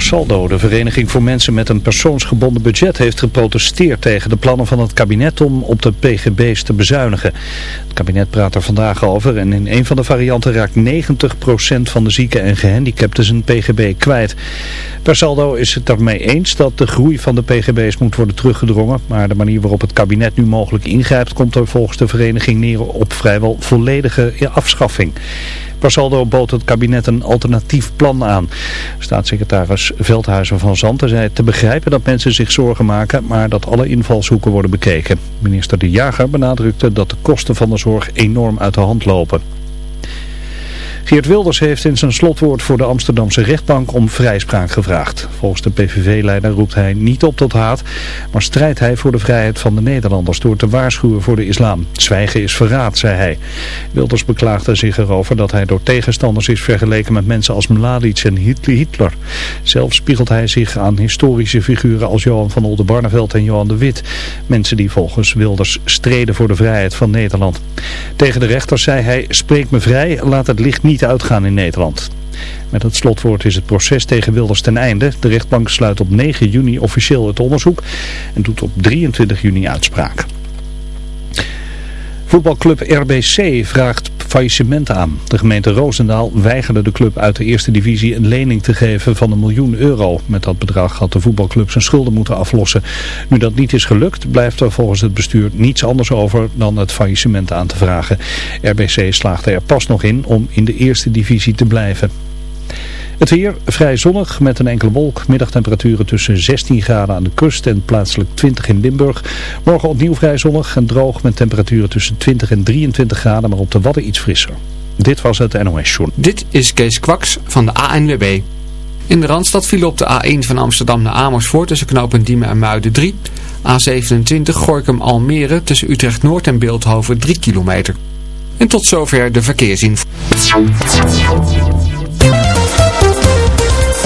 Saldo, de Vereniging voor Mensen met een Persoonsgebonden Budget, heeft geprotesteerd tegen de plannen van het kabinet om op de PGB's te bezuinigen. Het kabinet praat er vandaag over en in een van de varianten raakt 90% van de zieken en gehandicapten zijn PGB kwijt. Per saldo is het daarmee eens dat de groei van de PGB's moet worden teruggedrongen, maar de manier waarop het kabinet nu mogelijk ingrijpt komt er volgens de vereniging neer op vrijwel volledige afschaffing. Saldo bood het kabinet een alternatief plan aan. Staatssecretaris Veldhuizen van Zanten zei te begrijpen dat mensen zich zorgen maken, maar dat alle invalshoeken worden bekeken. Minister De Jager benadrukte dat de kosten van de zorg enorm uit de hand lopen. Geert Wilders heeft in zijn slotwoord voor de Amsterdamse rechtbank om vrijspraak gevraagd. Volgens de PVV-leider roept hij niet op tot haat, maar strijdt hij voor de vrijheid van de Nederlanders door te waarschuwen voor de islam. Zwijgen is verraad, zei hij. Wilders beklaagde zich erover dat hij door tegenstanders is vergeleken met mensen als Mladic en Hitler. Zelf spiegelt hij zich aan historische figuren als Johan van Oldenbarneveld en Johan de Wit. Mensen die volgens Wilders streden voor de vrijheid van Nederland. Tegen de rechter zei hij, spreek me vrij, laat het licht niet uitgaan in Nederland. Met het slotwoord is het proces tegen Wilders ten einde. De rechtbank sluit op 9 juni officieel het onderzoek en doet op 23 juni uitspraak. Voetbalclub RBC vraagt faillissement aan. De gemeente Roosendaal weigerde de club uit de eerste divisie een lening te geven van een miljoen euro. Met dat bedrag had de voetbalclub zijn schulden moeten aflossen. Nu dat niet is gelukt, blijft er volgens het bestuur niets anders over dan het faillissement aan te vragen. RBC slaagde er pas nog in om in de eerste divisie te blijven. Het weer vrij zonnig met een enkele wolk. Middagtemperaturen tussen 16 graden aan de kust en plaatselijk 20 in Limburg. Morgen opnieuw vrij zonnig en droog met temperaturen tussen 20 en 23 graden, maar op de Wadden iets frisser. Dit was het NOS Journal. Dit is Kees Kwaks van de ANWB. In de Randstad viel op de A1 van Amsterdam naar Amersfoort tussen knooppunt Diemen en Muiden 3. A27 Gorkum Almere tussen Utrecht Noord en Beeldhoven 3 kilometer. En tot zover de verkeersinformatie.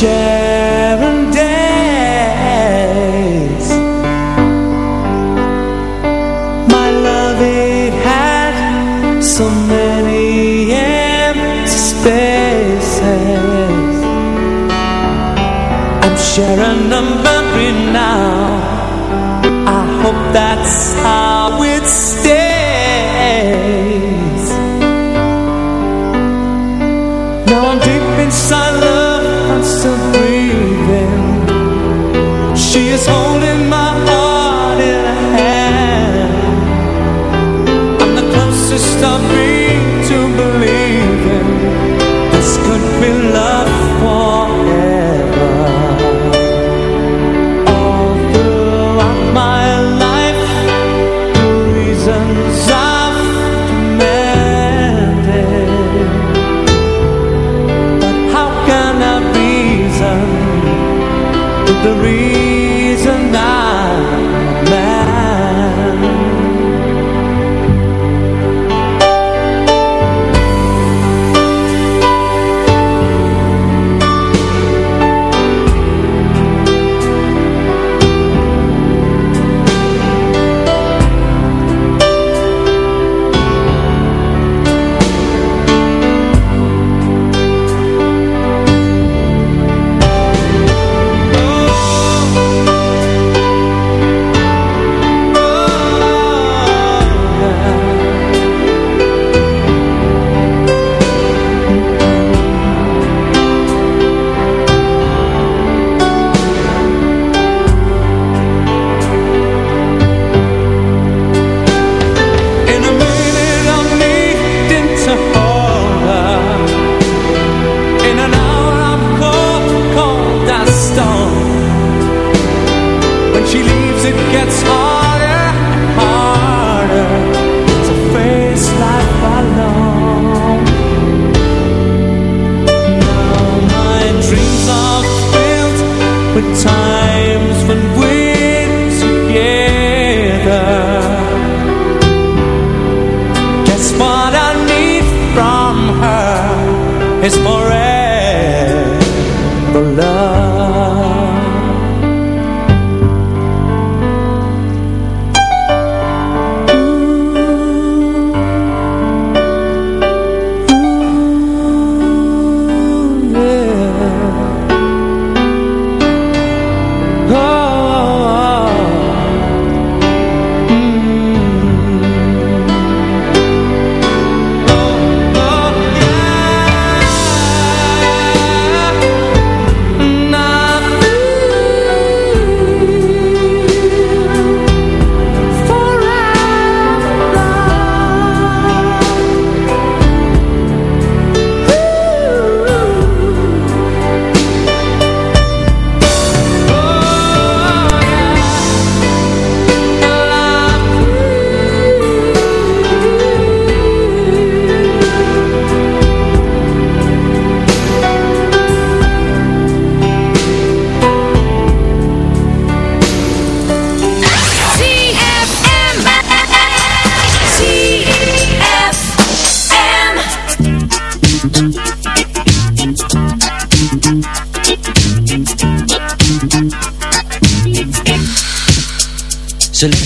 Sharon days. My love it had so many empty spaces. I'm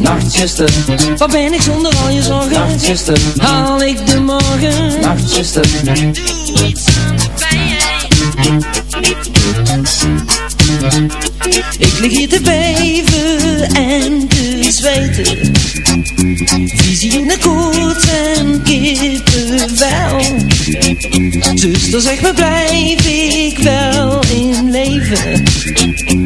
nachtzuster, Wat ben ik zonder al je zorgen? nachtzuster, Haal ik de morgen? nachtzuster, Ik lig hier te beven en te zweten. Visioenen koorts en kippenvel Zuster zeg me blijf ik wel in leven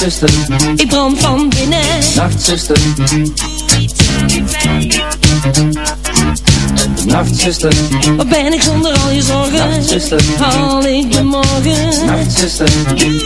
Nachtzuster, ik brand van binnen. Nachtzuster, Nachtzuster, wat ben ik zonder al je zorgen? Nachtzuster, haal ik de morgen? Nachtzuster, Nachtzuster,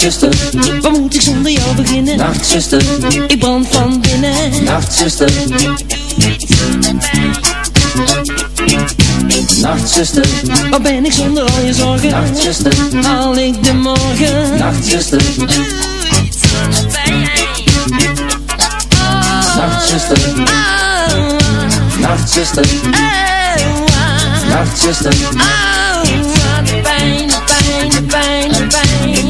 Nachtzuster, wat moet ik zonder jou beginnen? Nachtzuster, ik brand van binnen. Nachtzuster, Nachtzuster, wat ben ik zonder al je zorgen? Nachtzuster, haal ik de morgen? Nachtzuster, Nachtzuster, Nachtzuster, Nachtzuster, de pijn, de pijn, de pijn, de pijn.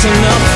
that's enough.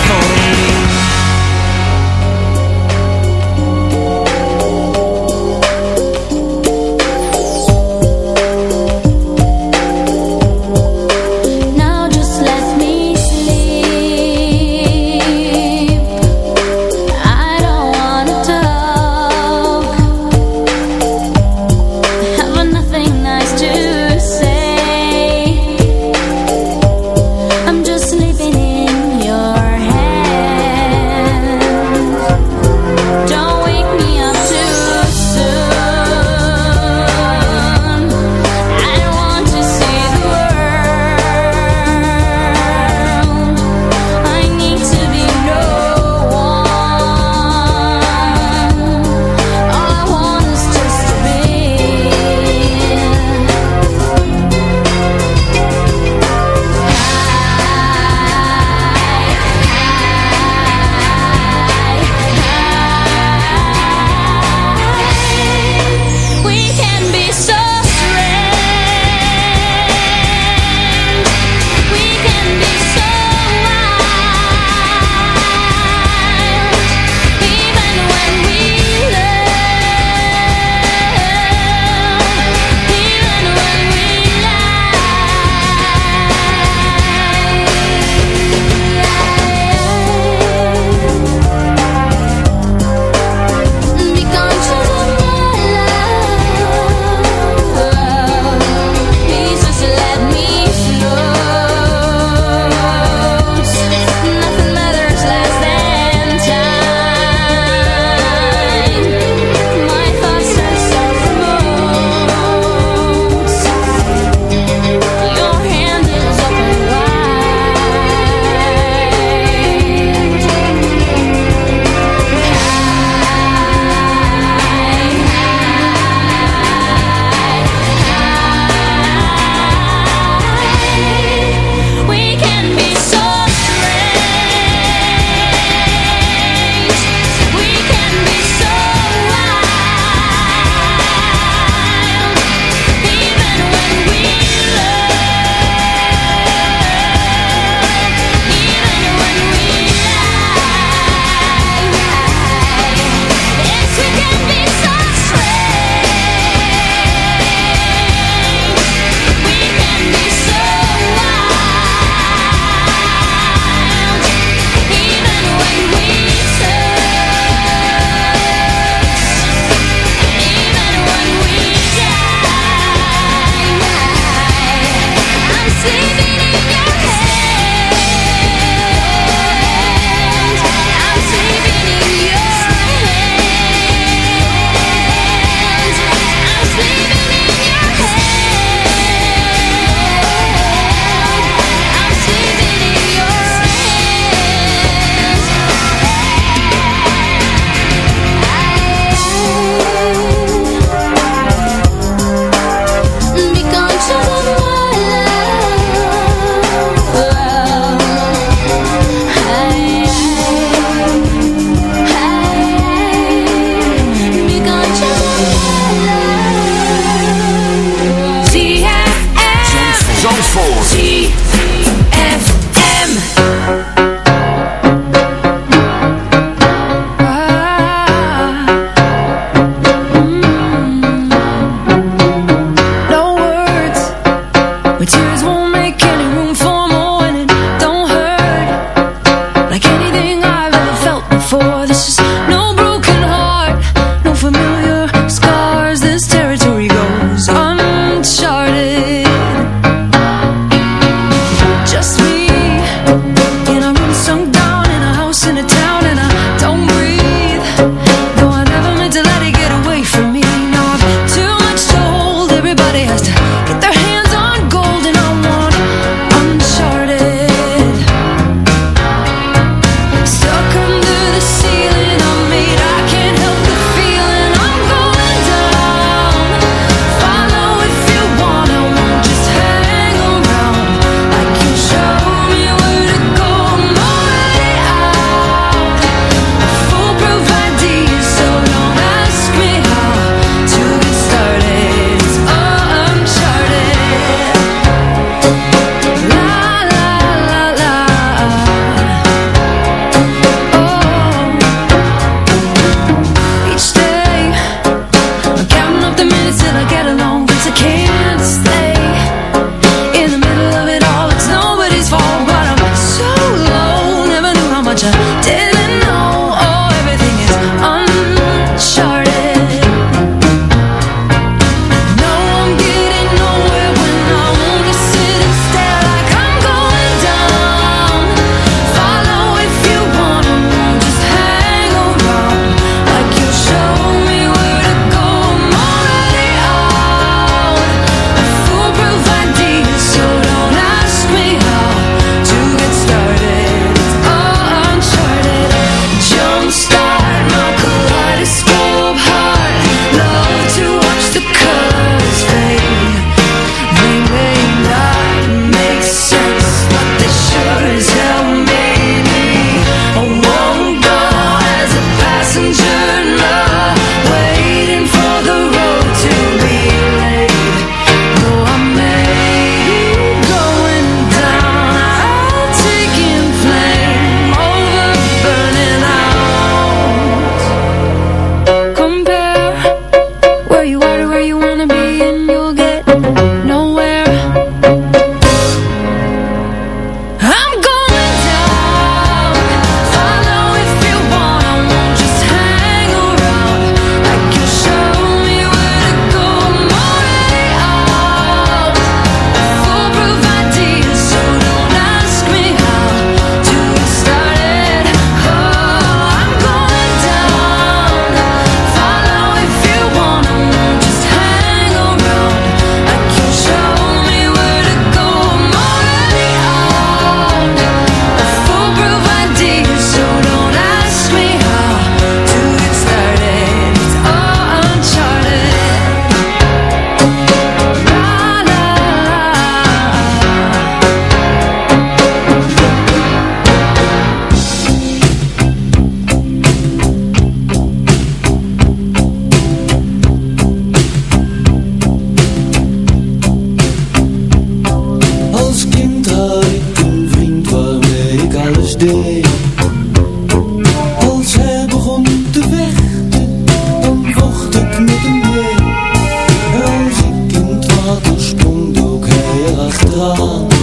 Don't make erachteraan.